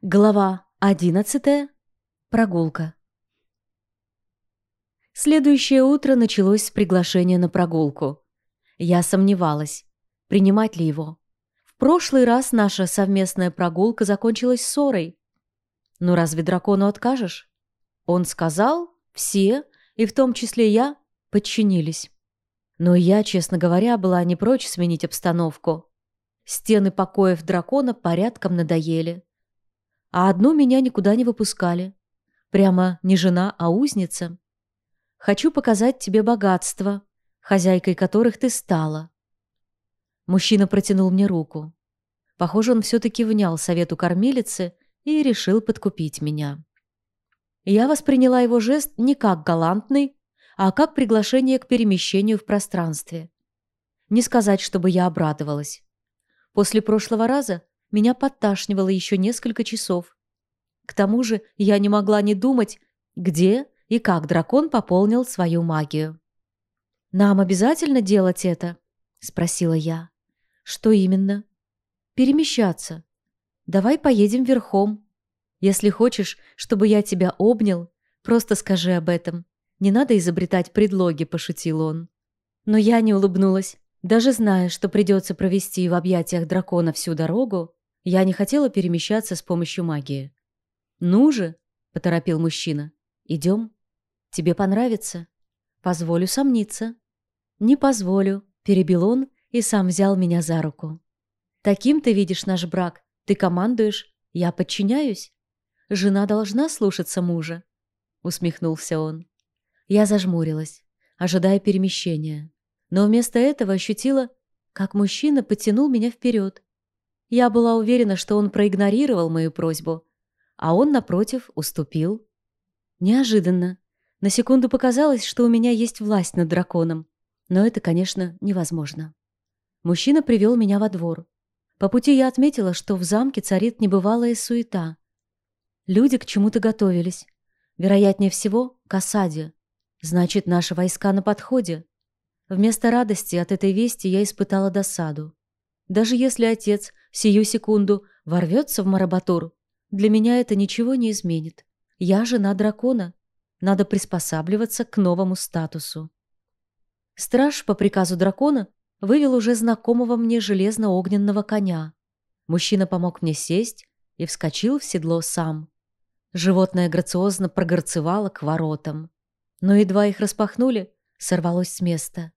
Глава одиннадцатая. Прогулка. Следующее утро началось с приглашения на прогулку. Я сомневалась, принимать ли его. В прошлый раз наша совместная прогулка закончилась ссорой. Ну разве дракону откажешь? Он сказал, все, и в том числе я, подчинились. Но я, честно говоря, была не прочь сменить обстановку. Стены покоев дракона порядком надоели а одну меня никуда не выпускали. Прямо не жена, а узница. Хочу показать тебе богатство, хозяйкой которых ты стала. Мужчина протянул мне руку. Похоже, он все-таки внял совету кормилицы и решил подкупить меня. Я восприняла его жест не как галантный, а как приглашение к перемещению в пространстве. Не сказать, чтобы я обрадовалась. После прошлого раза меня подташнивало еще несколько часов. К тому же я не могла не думать, где и как дракон пополнил свою магию. «Нам обязательно делать это?» — спросила я. «Что именно?» «Перемещаться. Давай поедем верхом. Если хочешь, чтобы я тебя обнял, просто скажи об этом. Не надо изобретать предлоги», — пошутил он. Но я не улыбнулась. Даже зная, что придется провести в объятиях дракона всю дорогу, я не хотела перемещаться с помощью магии. «Ну же!» — поторопил мужчина. «Идем. Тебе понравится?» «Позволю сомниться». «Не позволю», — перебил он и сам взял меня за руку. «Таким ты видишь наш брак. Ты командуешь, я подчиняюсь. Жена должна слушаться мужа», — усмехнулся он. Я зажмурилась, ожидая перемещения, но вместо этого ощутила, как мужчина потянул меня вперед. Я была уверена, что он проигнорировал мою просьбу, а он, напротив, уступил. Неожиданно. На секунду показалось, что у меня есть власть над драконом. Но это, конечно, невозможно. Мужчина привел меня во двор. По пути я отметила, что в замке царит небывалая суета. Люди к чему-то готовились. Вероятнее всего, к осаде. Значит, наши войска на подходе. Вместо радости от этой вести я испытала досаду. Даже если отец сию секунду ворвется в Марабатур, для меня это ничего не изменит. Я жена дракона. Надо приспосабливаться к новому статусу. Страж по приказу дракона вывел уже знакомого мне железно-огненного коня. Мужчина помог мне сесть и вскочил в седло сам. Животное грациозно прогорцевало к воротам. Но едва их распахнули, сорвалось с места.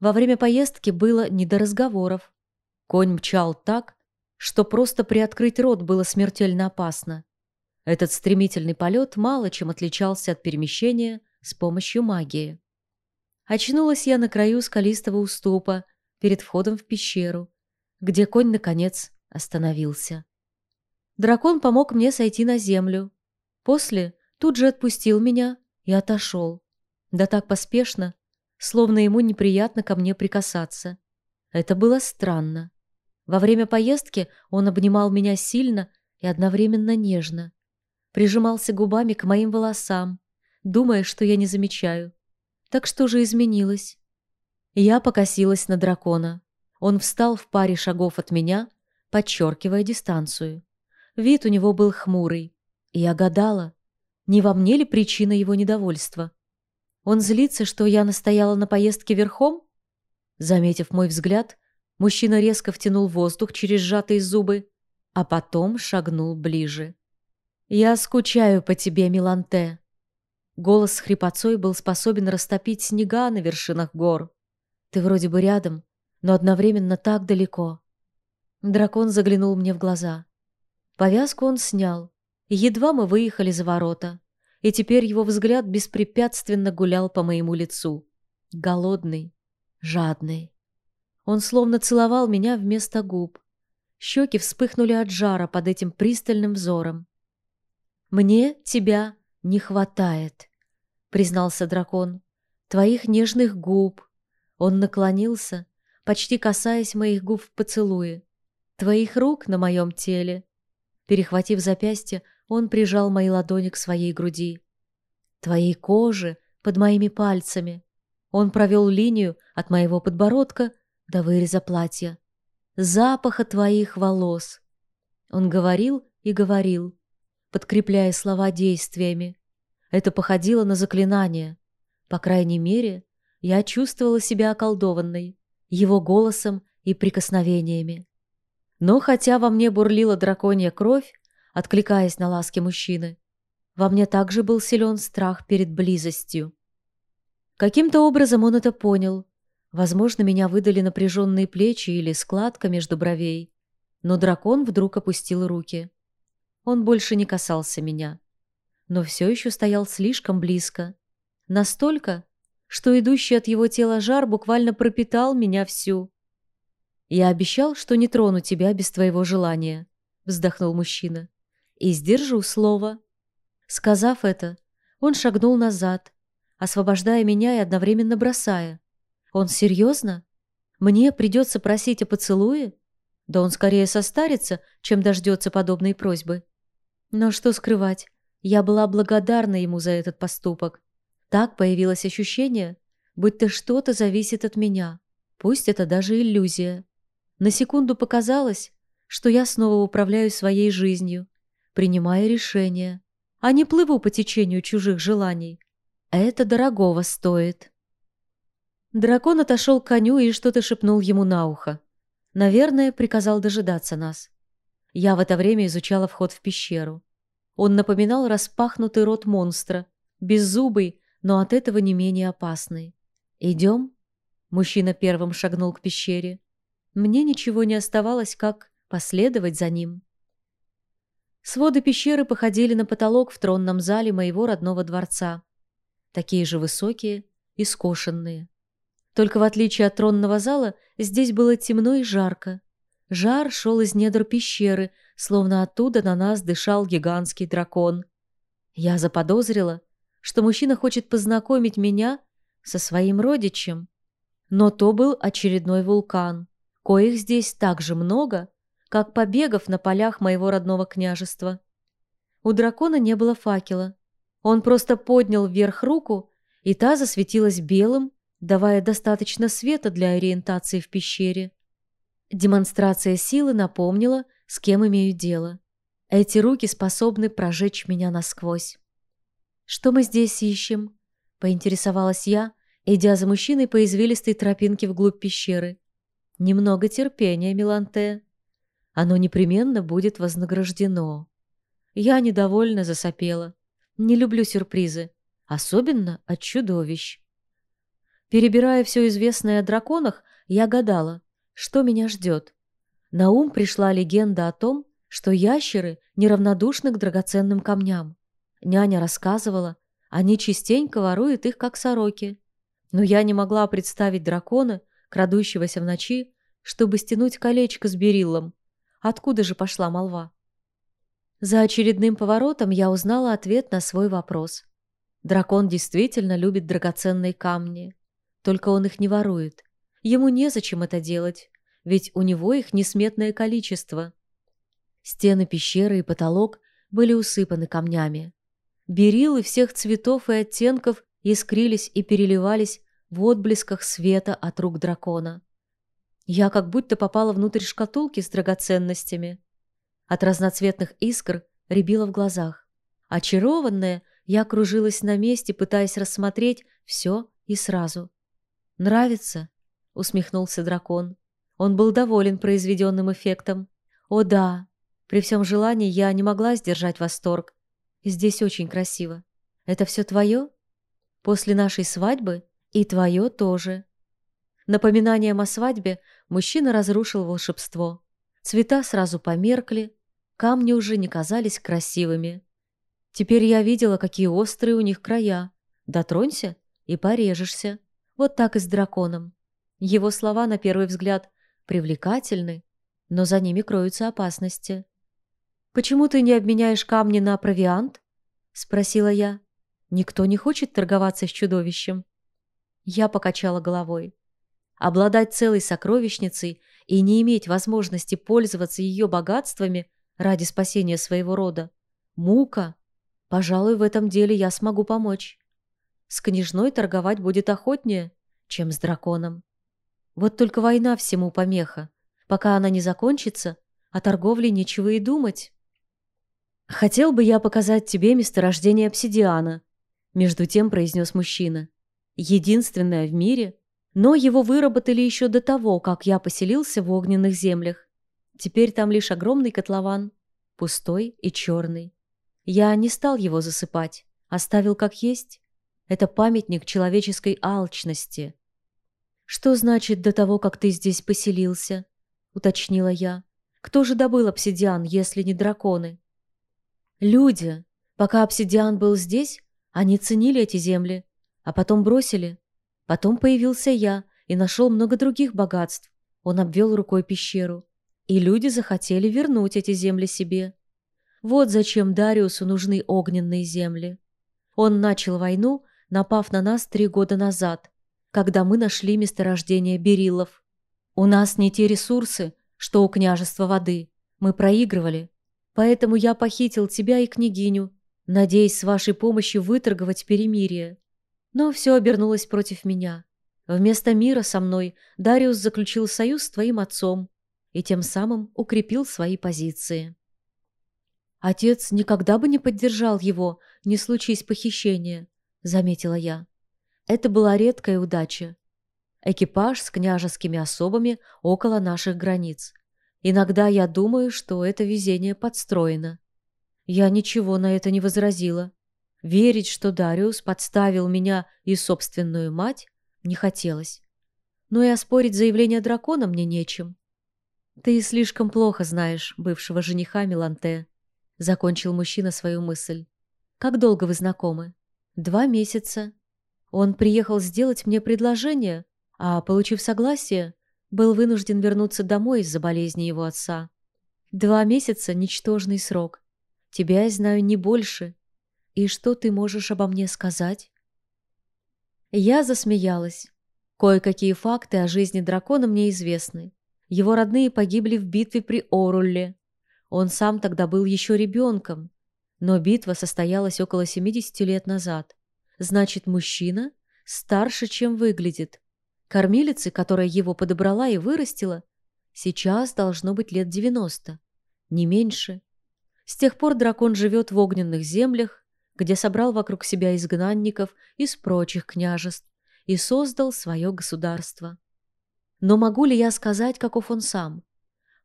Во время поездки было не до разговоров. Конь мчал так, что просто приоткрыть рот было смертельно опасно. Этот стремительный полет мало чем отличался от перемещения с помощью магии. Очнулась я на краю скалистого уступа перед входом в пещеру, где конь, наконец, остановился. Дракон помог мне сойти на землю. После тут же отпустил меня и отошел. Да так поспешно, словно ему неприятно ко мне прикасаться. Это было странно. Во время поездки он обнимал меня сильно и одновременно нежно. Прижимался губами к моим волосам, думая, что я не замечаю. Так что же изменилось? Я покосилась на дракона. Он встал в паре шагов от меня, подчеркивая дистанцию. Вид у него был хмурый. И я гадала, не во мне ли причина его недовольства. Он злится, что я настояла на поездке верхом? Заметив мой взгляд, Мужчина резко втянул воздух через сжатые зубы, а потом шагнул ближе. «Я скучаю по тебе, Миланте». Голос с хрипотцой был способен растопить снега на вершинах гор. «Ты вроде бы рядом, но одновременно так далеко». Дракон заглянул мне в глаза. Повязку он снял, едва мы выехали за ворота, и теперь его взгляд беспрепятственно гулял по моему лицу. Голодный, жадный. Он словно целовал меня вместо губ. Щеки вспыхнули от жара под этим пристальным взором. «Мне тебя не хватает», — признался дракон. «Твоих нежных губ». Он наклонился, почти касаясь моих губ в поцелуе. «Твоих рук на моем теле». Перехватив запястье, он прижал мои ладони к своей груди. «Твоей кожи под моими пальцами». Он провел линию от моего подбородка до выреза платья. Запаха твоих волос. Он говорил и говорил, подкрепляя слова действиями. Это походило на заклинание. По крайней мере, я чувствовала себя околдованной, его голосом и прикосновениями. Но хотя во мне бурлила драконья кровь, откликаясь на ласки мужчины, во мне также был силен страх перед близостью. Каким-то образом он это понял. Возможно, меня выдали напряженные плечи или складка между бровей. Но дракон вдруг опустил руки. Он больше не касался меня. Но все еще стоял слишком близко. Настолько, что идущий от его тела жар буквально пропитал меня всю. «Я обещал, что не трону тебя без твоего желания», — вздохнул мужчина. «И сдержу слово». Сказав это, он шагнул назад, освобождая меня и одновременно бросая. «Он серьезно? Мне придется просить о поцелуе? Да он скорее состарится, чем дождется подобной просьбы». Но что скрывать, я была благодарна ему за этот поступок. Так появилось ощущение, будто что-то зависит от меня. Пусть это даже иллюзия. На секунду показалось, что я снова управляю своей жизнью, принимая решения, а не плыву по течению чужих желаний. Это дорогого стоит. Дракон отошел к коню и что-то шепнул ему на ухо. Наверное, приказал дожидаться нас. Я в это время изучала вход в пещеру. Он напоминал распахнутый рот монстра, беззубый, но от этого не менее опасный. «Идем?» Мужчина первым шагнул к пещере. Мне ничего не оставалось, как последовать за ним. Своды пещеры походили на потолок в тронном зале моего родного дворца. Такие же высокие и скошенные. Только в отличие от тронного зала, здесь было темно и жарко. Жар шел из недр пещеры, словно оттуда на нас дышал гигантский дракон. Я заподозрила, что мужчина хочет познакомить меня со своим родичем. Но то был очередной вулкан, коих здесь так же много, как побегов на полях моего родного княжества. У дракона не было факела. Он просто поднял вверх руку, и та засветилась белым, давая достаточно света для ориентации в пещере. Демонстрация силы напомнила, с кем имею дело. Эти руки способны прожечь меня насквозь. «Что мы здесь ищем?» — поинтересовалась я, идя за мужчиной по извилистой тропинке вглубь пещеры. «Немного терпения, Миланте. Оно непременно будет вознаграждено». Я недовольно засопела. Не люблю сюрпризы, особенно от чудовищ. Перебирая все известное о драконах, я гадала, что меня ждет. На ум пришла легенда о том, что ящеры неравнодушны к драгоценным камням. Няня рассказывала, они частенько воруют их, как сороки. Но я не могла представить дракона, крадущегося в ночи, чтобы стянуть колечко с бериллом. Откуда же пошла молва? За очередным поворотом я узнала ответ на свой вопрос. Дракон действительно любит драгоценные камни. Только он их не ворует. Ему незачем это делать, ведь у него их несметное количество. Стены пещеры и потолок были усыпаны камнями. Берилы всех цветов и оттенков искрились и переливались в отблесках света от рук дракона. Я как будто попала внутрь шкатулки с драгоценностями. От разноцветных искр рябило в глазах. Очарованная, я кружилась на месте, пытаясь рассмотреть все и сразу. «Нравится?» — усмехнулся дракон. Он был доволен произведенным эффектом. «О да!» При всем желании я не могла сдержать восторг. Здесь очень красиво. Это все твое? После нашей свадьбы и твое тоже. Напоминанием о свадьбе мужчина разрушил волшебство. Цвета сразу померкли, камни уже не казались красивыми. Теперь я видела, какие острые у них края. Дотронься и порежешься. Вот так и с драконом. Его слова, на первый взгляд, привлекательны, но за ними кроются опасности. «Почему ты не обменяешь камни на провиант?» — спросила я. «Никто не хочет торговаться с чудовищем». Я покачала головой. Обладать целой сокровищницей и не иметь возможности пользоваться ее богатствами ради спасения своего рода — мука. Пожалуй, в этом деле я смогу помочь. С княжной торговать будет охотнее, чем с драконом. Вот только война всему помеха. Пока она не закончится, о торговле нечего и думать. «Хотел бы я показать тебе месторождение обсидиана», — между тем произнес мужчина. «Единственное в мире, но его выработали еще до того, как я поселился в огненных землях. Теперь там лишь огромный котлован, пустой и черный. Я не стал его засыпать, оставил как есть. Это памятник человеческой алчности. «Что значит до того, как ты здесь поселился?» — уточнила я. «Кто же добыл обсидиан, если не драконы?» «Люди. Пока обсидиан был здесь, они ценили эти земли, а потом бросили. Потом появился я и нашел много других богатств. Он обвел рукой пещеру. И люди захотели вернуть эти земли себе. Вот зачем Дариусу нужны огненные земли. Он начал войну, напав на нас три года назад, когда мы нашли месторождение берилов. У нас не те ресурсы, что у княжества воды. Мы проигрывали. Поэтому я похитил тебя и княгиню, надеясь с вашей помощью выторговать перемирие. Но все обернулось против меня. Вместо мира со мной Дариус заключил союз с твоим отцом и тем самым укрепил свои позиции. Отец никогда бы не поддержал его, не случись похищения, заметила я. Это была редкая удача. Экипаж с княжескими особами около наших границ. Иногда я думаю, что это везение подстроено. Я ничего на это не возразила. Верить, что Дариус подставил меня и собственную мать, не хотелось. Но и оспорить заявление дракона мне нечем. «Ты слишком плохо знаешь бывшего жениха Миланте», — закончил мужчина свою мысль. «Как долго вы знакомы?» «Два месяца. Он приехал сделать мне предложение, а, получив согласие, был вынужден вернуться домой из-за болезни его отца. Два месяца — ничтожный срок. Тебя я знаю не больше. И что ты можешь обо мне сказать?» Я засмеялась. Кое-какие факты о жизни дракона мне известны. Его родные погибли в битве при Орулле. Он сам тогда был еще ребенком. Но битва состоялась около 70 лет назад. Значит, мужчина старше, чем выглядит. Кормилице, которая его подобрала и вырастила, сейчас должно быть лет 90, не меньше. С тех пор дракон живет в огненных землях, где собрал вокруг себя изгнанников из прочих княжеств и создал свое государство. Но могу ли я сказать, каков он сам?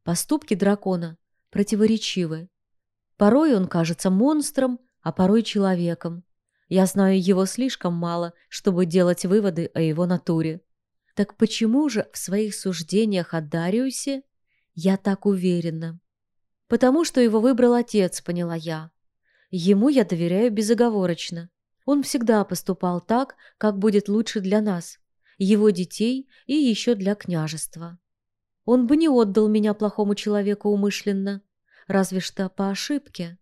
Поступки дракона противоречивы. Порой он кажется монстром, а порой человеком. Я знаю его слишком мало, чтобы делать выводы о его натуре. Так почему же в своих суждениях о Дариусе я так уверена? Потому что его выбрал отец, поняла я. Ему я доверяю безоговорочно. Он всегда поступал так, как будет лучше для нас его детей и еще для княжества. Он бы не отдал меня плохому человеку умышленно, разве что по ошибке.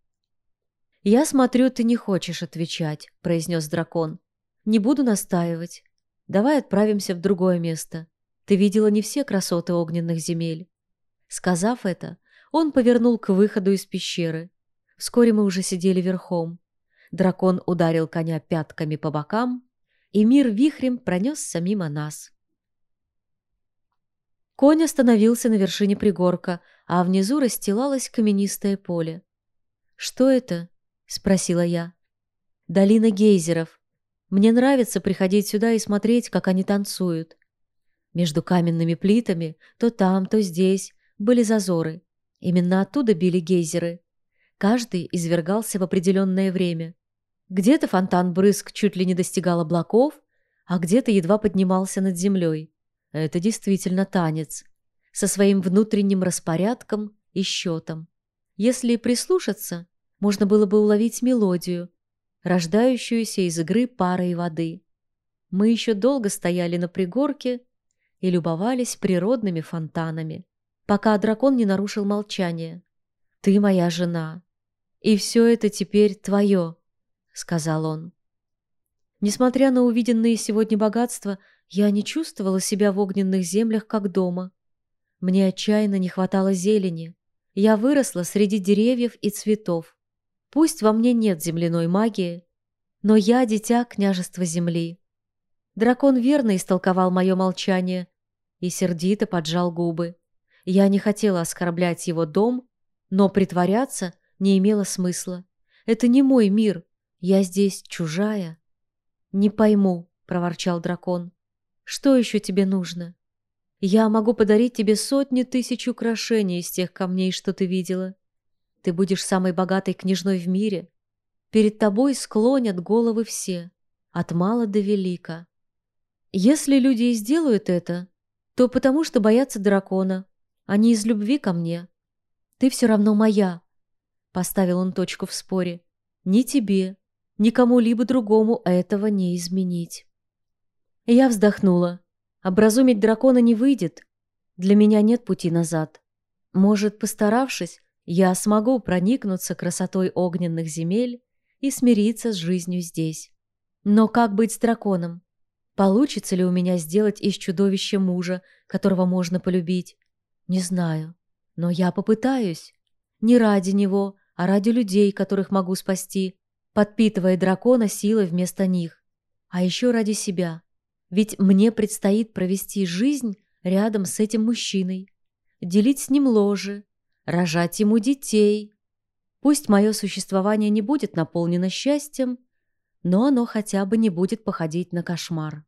«Я смотрю, ты не хочешь отвечать», — произнес дракон. «Не буду настаивать. Давай отправимся в другое место. Ты видела не все красоты огненных земель». Сказав это, он повернул к выходу из пещеры. Вскоре мы уже сидели верхом. Дракон ударил коня пятками по бокам, и мир вихрем пронесся мимо нас. Конь остановился на вершине пригорка, а внизу расстилалось каменистое поле. «Что это?» — спросила я. «Долина гейзеров. Мне нравится приходить сюда и смотреть, как они танцуют. Между каменными плитами, то там, то здесь, были зазоры. Именно оттуда били гейзеры. Каждый извергался в определенное время. Где-то фонтан брызг чуть ли не достигал облаков, а где-то едва поднимался над землей. Это действительно танец. Со своим внутренним распорядком и счетом. Если прислушаться, можно было бы уловить мелодию, рождающуюся из игры пары и воды. Мы еще долго стояли на пригорке и любовались природными фонтанами, пока дракон не нарушил молчание. «Ты моя жена, и все это теперь твое», — сказал он. Несмотря на увиденные сегодня богатства, я не чувствовала себя в огненных землях как дома. Мне отчаянно не хватало зелени. Я выросла среди деревьев и цветов. Пусть во мне нет земляной магии, но я дитя княжества земли. Дракон верно истолковал мое молчание и сердито поджал губы. Я не хотела оскорблять его дом, но притворяться не имело смысла. Это не мой мир. Я здесь чужая. Не пойму, проворчал дракон. Что еще тебе нужно? Я могу подарить тебе сотни тысяч украшений из тех камней, что ты видела. Ты будешь самой богатой княжной в мире. Перед тобой склонят головы все, от мала до велика. Если люди и сделают это, то потому что боятся дракона, а не из любви ко мне. Ты все равно моя, — поставил он точку в споре. Ни тебе, ни кому-либо другому этого не изменить. Я вздохнула. Образумить дракона не выйдет. Для меня нет пути назад. Может, постаравшись, я смогу проникнуться красотой огненных земель и смириться с жизнью здесь. Но как быть с драконом? Получится ли у меня сделать из чудовища мужа, которого можно полюбить? Не знаю. Но я попытаюсь. Не ради него, а ради людей, которых могу спасти, подпитывая дракона силой вместо них. А еще ради себя. Ведь мне предстоит провести жизнь рядом с этим мужчиной, делить с ним ложе, рожать ему детей. Пусть мое существование не будет наполнено счастьем, но оно хотя бы не будет походить на кошмар.